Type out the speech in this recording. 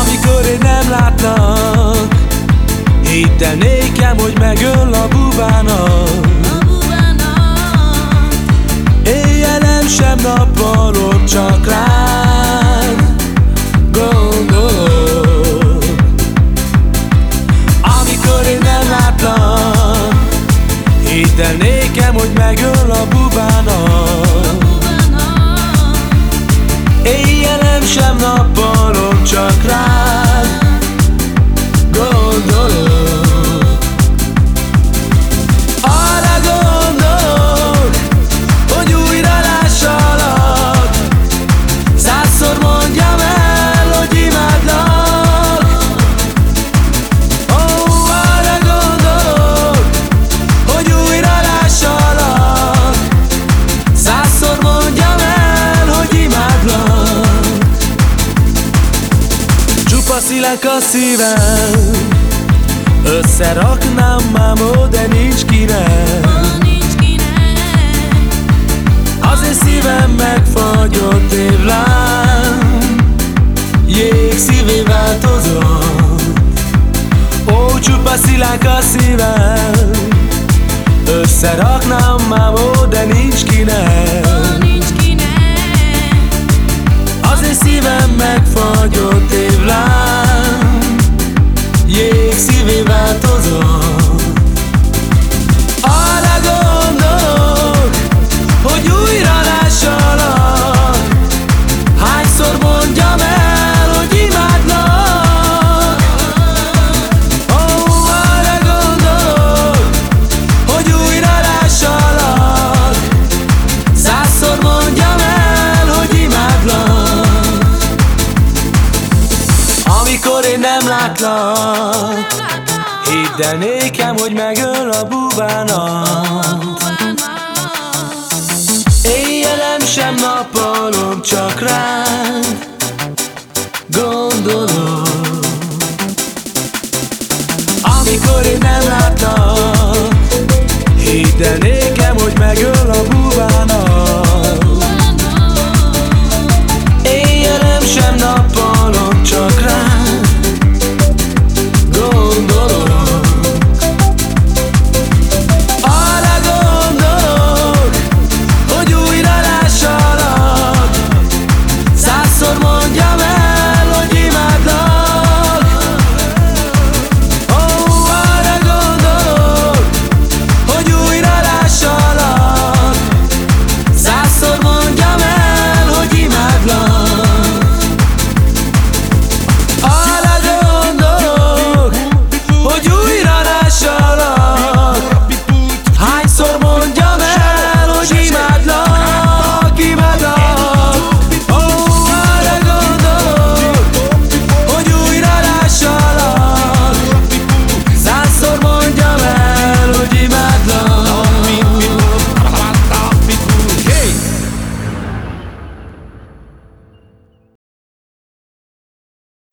Amikor én nem látlak Hidd el nékem, hogy megöl a bubának. Éjjelem sem nappalok, csak rád Szilek a szívem. Összeraknám mámó, de nincs kinek. Az én szívem megfagyott évlám. Jég szívé változott. Ó, csupa szilák a szívem. Összeraknám mámó, de nincs látlak. Hidd el nékem, hogy megöl a bubának Éjjelem sem nappalom, csak rád gondolok Amikor én nem látlak Hidd el nékem, hogy megöl a